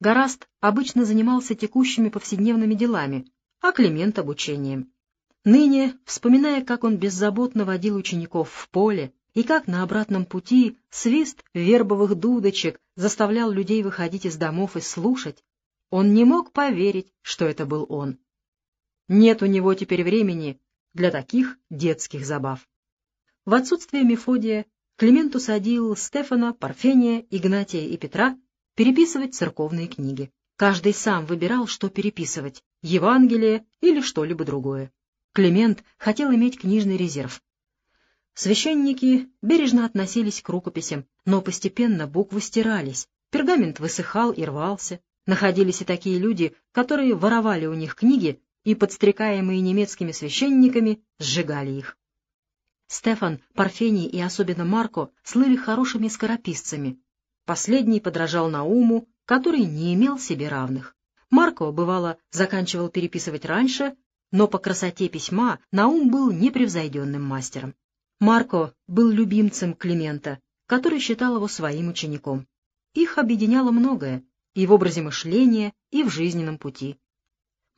Гораст обычно занимался текущими повседневными делами, а Климент — обучением. Ныне, вспоминая, как он беззаботно водил учеников в поле, и как на обратном пути свист вербовых дудочек заставлял людей выходить из домов и слушать, он не мог поверить, что это был он. Нет у него теперь времени для таких детских забав. В отсутствие Мефодия Климент усадил Стефана, Парфения, Игнатия и Петра переписывать церковные книги. Каждый сам выбирал, что переписывать — Евангелие или что-либо другое. Климент хотел иметь книжный резерв. Священники бережно относились к рукописям, но постепенно буквы стирались, пергамент высыхал и рвался. Находились и такие люди, которые воровали у них книги и, подстрекаемые немецкими священниками, сжигали их. Стефан, Парфений и особенно Марко слыли хорошими скорописцами. Последний подражал Науму, который не имел себе равных. Марко, бывало, заканчивал переписывать раньше, но по красоте письма Наум был непревзойденным мастером. Марко был любимцем Климента, который считал его своим учеником. Их объединяло многое и в образе мышления, и в жизненном пути.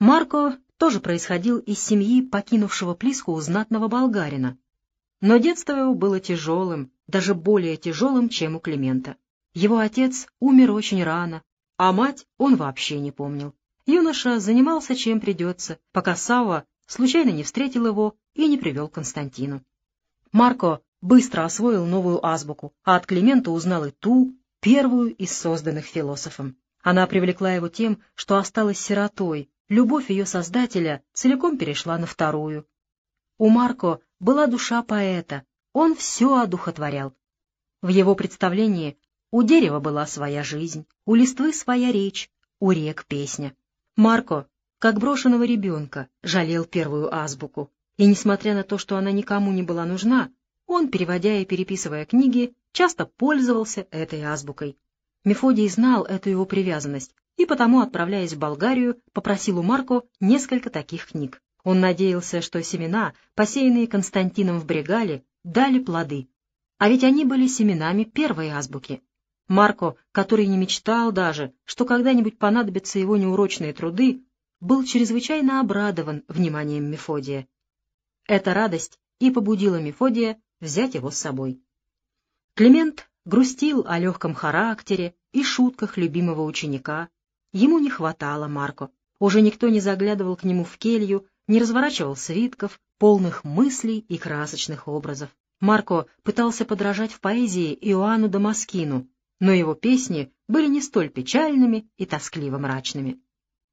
Марко тоже происходил из семьи покинувшего Плиску у знатного болгарина, но детство его было тяжелым, даже более тяжелым, чем у Климента. Его отец умер очень рано, а мать он вообще не помнил. Юноша занимался чем придется, пока Савва случайно не встретил его и не привел к Константину. Марко быстро освоил новую азбуку, а от Климента узнал и ту, первую из созданных философом. Она привлекла его тем, что осталась сиротой, любовь ее создателя целиком перешла на вторую. У Марко была душа поэта, он все одухотворял. В его представлении у дерева была своя жизнь, у листвы своя речь, у рек песня. Марко, как брошенного ребенка, жалел первую азбуку, и, несмотря на то, что она никому не была нужна, он, переводя и переписывая книги, часто пользовался этой азбукой. Мефодий знал эту его привязанность, и потому, отправляясь в Болгарию, попросил у Марко несколько таких книг. Он надеялся, что семена, посеянные Константином в Брегале, дали плоды. А ведь они были семенами первой азбуки. Марко, который не мечтал даже, что когда-нибудь понадобятся его неурочные труды, был чрезвычайно обрадован вниманием Мефодия. Эта радость и побудила Мефодия взять его с собой. Климент грустил о легком характере и шутках любимого ученика. Ему не хватало Марко. Уже никто не заглядывал к нему в келью, не разворачивал свитков, полных мыслей и красочных образов. Марко пытался подражать в поэзии Иоанну Дамаскину, но его песни были не столь печальными и тоскливо мрачными.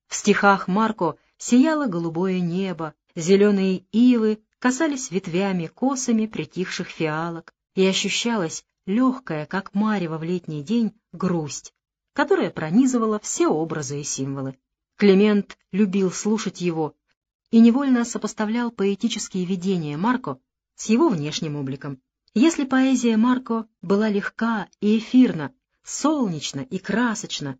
В стихах Марко сияло голубое небо, зеленые ивы касались ветвями косами притихших фиалок, и ощущалась легкая, как марево в летний день, грусть, которая пронизывала все образы и символы. Климент любил слушать его и невольно сопоставлял поэтические видения Марко с его внешним обликом. Если поэзия Марко была легка и эфирна, солнечна и красочна,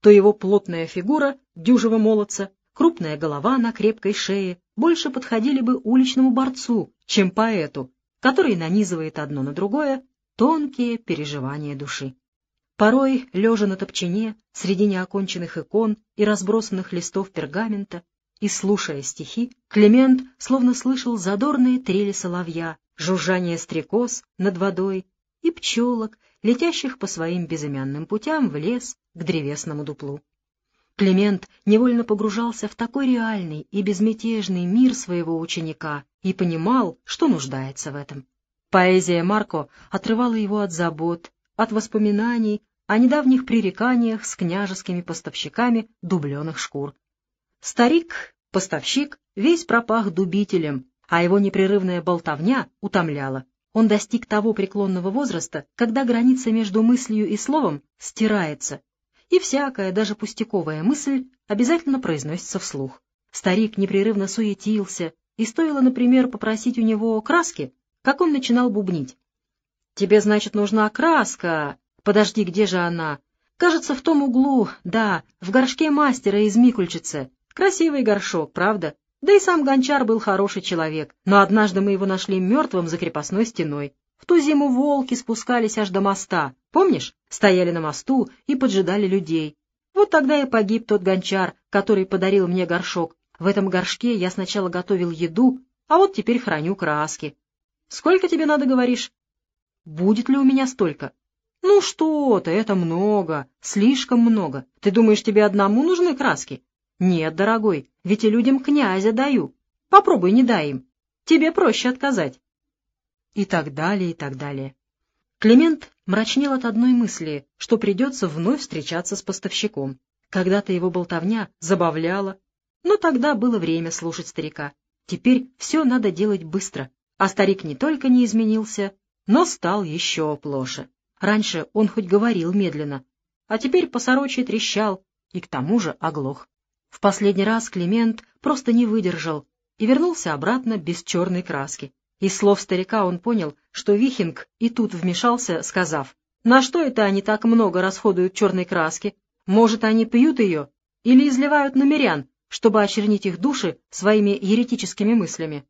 то его плотная фигура дюжего молодца, крупная голова на крепкой шее больше подходили бы уличному борцу, чем поэту, который нанизывает одно на другое тонкие переживания души. Порой, лежа на топчине, среди неоконченных икон и разбросанных листов пергамента, и, слушая стихи, Климент словно слышал задорные трели соловья, жужжание стрекоз над водой и пчелок, летящих по своим безымянным путям в лес к древесному дуплу. Климент невольно погружался в такой реальный и безмятежный мир своего ученика и понимал, что нуждается в этом. Поэзия Марко отрывала его от забот, от воспоминаний о недавних пререканиях с княжескими поставщиками дубленых шкур, Старик, поставщик, весь пропах дубителем, а его непрерывная болтовня утомляла. Он достиг того преклонного возраста, когда граница между мыслью и словом стирается, и всякая, даже пустяковая мысль обязательно произносится вслух. Старик непрерывно суетился, и стоило, например, попросить у него краски, как он начинал бубнить. «Тебе, значит, нужна краска? Подожди, где же она? Кажется, в том углу, да, в горшке мастера из Микульчицы. Красивый горшок, правда? Да и сам гончар был хороший человек, но однажды мы его нашли мертвым за крепостной стеной. В ту зиму волки спускались аж до моста, помнишь? Стояли на мосту и поджидали людей. Вот тогда и погиб тот гончар, который подарил мне горшок. В этом горшке я сначала готовил еду, а вот теперь храню краски. Сколько тебе надо, говоришь? Будет ли у меня столько? Ну что ты, это много, слишком много. Ты думаешь, тебе одному нужны краски? Нет, дорогой, ведь и людям князя даю. Попробуй не дай им. Тебе проще отказать. И так далее, и так далее. Климент мрачнел от одной мысли, что придется вновь встречаться с поставщиком. Когда-то его болтовня забавляла, но тогда было время слушать старика. Теперь все надо делать быстро, а старик не только не изменился, но стал еще плоше. Раньше он хоть говорил медленно, а теперь по сорочьи трещал и к тому же оглох. В последний раз Климент просто не выдержал и вернулся обратно без черной краски. Из слов старика он понял, что Вихинг и тут вмешался, сказав, «На что это они так много расходуют черной краски? Может, они пьют ее или изливают на мирян, чтобы очернить их души своими еретическими мыслями?»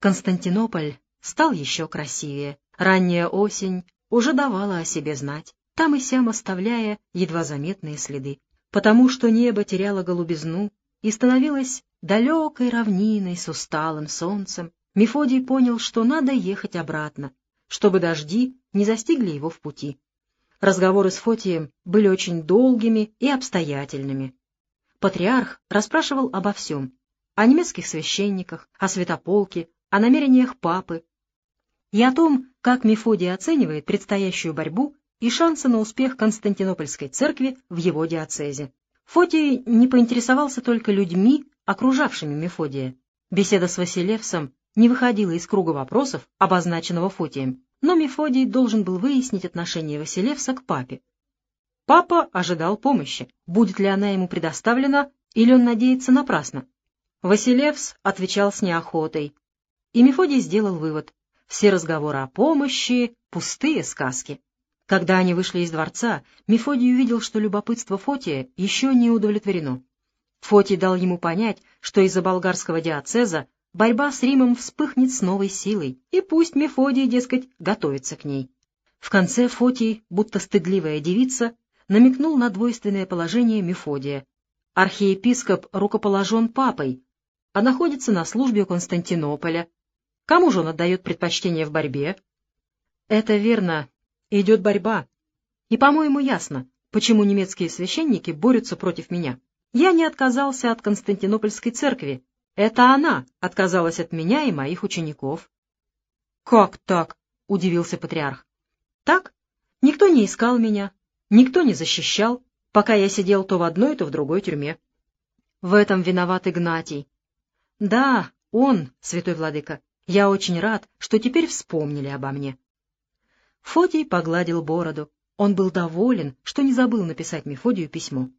Константинополь стал еще красивее. Ранняя осень уже давала о себе знать, там и сям оставляя едва заметные следы, потому что небо теряло голубизну и становилось далекой равниной с усталым солнцем, Мефодий понял, что надо ехать обратно, чтобы дожди не застигли его в пути. Разговоры с Фотием были очень долгими и обстоятельными. Патриарх расспрашивал обо всем — о немецких священниках, о святополке, о намерениях папы и о том, как Мефодий оценивает предстоящую борьбу и шансы на успех Константинопольской церкви в его диацезе. Фотий не поинтересовался только людьми, окружавшими Мефодия. Беседа с Василевсом не выходила из круга вопросов, обозначенного Фотием, но Мефодий должен был выяснить отношение Василевса к папе. Папа ожидал помощи, будет ли она ему предоставлена, или он надеется напрасно. Василевс отвечал с неохотой, и Мефодий сделал вывод. Все разговоры о помощи — пустые сказки. Когда они вышли из дворца, Мефодий увидел, что любопытство Фотия еще не удовлетворено. Фотий дал ему понять, что из-за болгарского диацеза борьба с Римом вспыхнет с новой силой, и пусть Мефодий, дескать, готовится к ней. В конце Фотий, будто стыдливая девица, намекнул на двойственное положение Мефодия. Архиепископ рукоположен папой, а находится на службе у Константинополя. Кому же он отдает предпочтение в борьбе? Это верно, идет борьба. И, по-моему, ясно, почему немецкие священники борются против меня. Я не отказался от Константинопольской церкви. Это она отказалась от меня и моих учеников. — Как так? — удивился патриарх. — Так. Никто не искал меня, никто не защищал, пока я сидел то в одной, то в другой тюрьме. В этом виноват Игнатий. Да, он, святой владыка, я очень рад, что теперь вспомнили обо мне. Фотий погладил бороду. Он был доволен, что не забыл написать Мефодию письмо.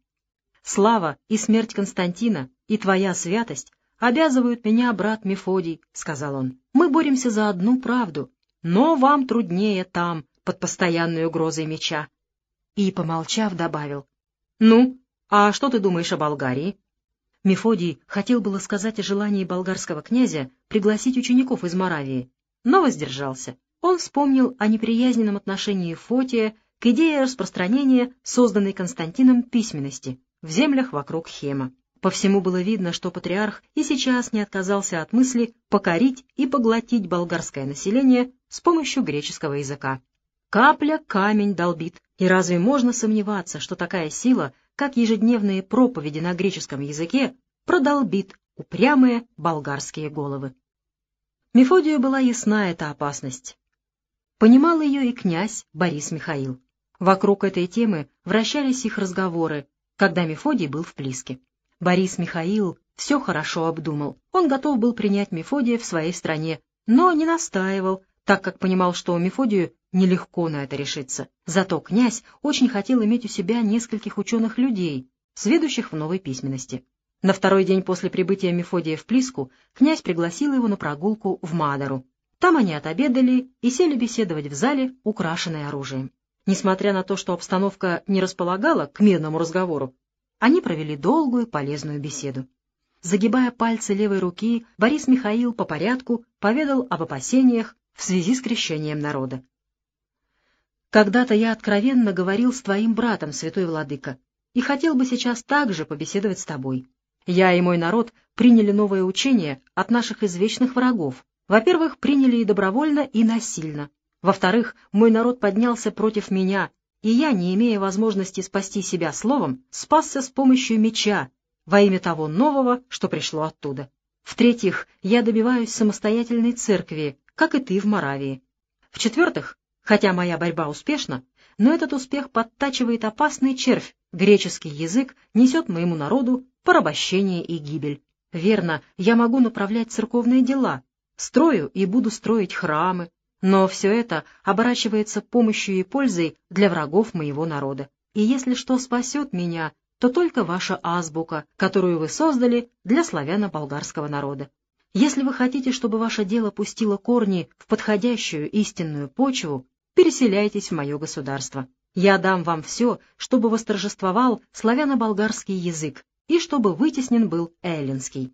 Слава и смерть Константина, и твоя святость обязывают меня, брат Мефодий, — сказал он. Мы боремся за одну правду, но вам труднее там, под постоянной угрозой меча. И, помолчав, добавил. Ну, а что ты думаешь о Болгарии? Мефодий хотел было сказать о желании болгарского князя пригласить учеников из Моравии, но воздержался. Он вспомнил о неприязненном отношении Фотия к идее распространения созданной Константином письменности, в землях вокруг Хема. По всему было видно, что патриарх и сейчас не отказался от мысли покорить и поглотить болгарское население с помощью греческого языка. Капля камень долбит, и разве можно сомневаться, что такая сила, как ежедневные проповеди на греческом языке, продолбит упрямые болгарские головы? Мефодию была ясна эта опасность. Понимал ее и князь Борис Михаил. Вокруг этой темы вращались их разговоры, когда Мефодий был в Плиске. Борис Михаил все хорошо обдумал. Он готов был принять Мефодия в своей стране, но не настаивал, так как понимал, что Мефодию нелегко на это решиться. Зато князь очень хотел иметь у себя нескольких ученых людей, сведущих в новой письменности. На второй день после прибытия Мефодия в Плиску князь пригласил его на прогулку в Мадару. Там они отобедали и сели беседовать в зале, украшенной оружием. Несмотря на то, что обстановка не располагала к мирному разговору, они провели долгую полезную беседу. Загибая пальцы левой руки, Борис Михаил по порядку поведал об опасениях в связи с крещением народа. Когда-то я откровенно говорил с твоим братом, святой владыка, и хотел бы сейчас также побеседовать с тобой. Я и мой народ приняли новое учение от наших извечных врагов. Во-первых, приняли и добровольно, и насильно. Во-вторых, мой народ поднялся против меня, и я, не имея возможности спасти себя словом, спасся с помощью меча во имя того нового, что пришло оттуда. В-третьих, я добиваюсь самостоятельной церкви, как и ты в Моравии. В-четвертых, хотя моя борьба успешна, но этот успех подтачивает опасный червь, греческий язык несет моему народу порабощение и гибель. Верно, я могу направлять церковные дела, строю и буду строить храмы, но все это оборачивается помощью и пользой для врагов моего народа. И если что спасет меня, то только ваша азбука, которую вы создали для славяно-болгарского народа. Если вы хотите, чтобы ваше дело пустило корни в подходящую истинную почву, переселяйтесь в мое государство. Я дам вам все, чтобы восторжествовал славяно-болгарский язык и чтобы вытеснен был эллинский.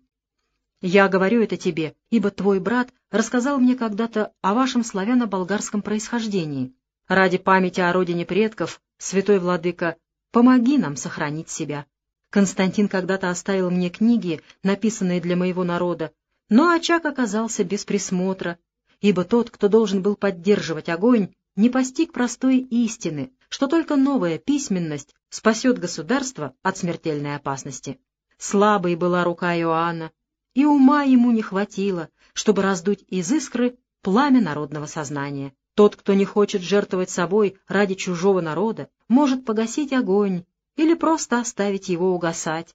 Я говорю это тебе, ибо твой брат рассказал мне когда-то о вашем славяно-болгарском происхождении. Ради памяти о родине предков, святой владыка, помоги нам сохранить себя. Константин когда-то оставил мне книги, написанные для моего народа, но очаг оказался без присмотра, ибо тот, кто должен был поддерживать огонь, не постиг простой истины, что только новая письменность спасет государство от смертельной опасности. Слабой была рука Иоанна, и ума ему не хватило, чтобы раздуть из искры пламя народного сознания. Тот, кто не хочет жертвовать собой ради чужого народа, может погасить огонь или просто оставить его угасать,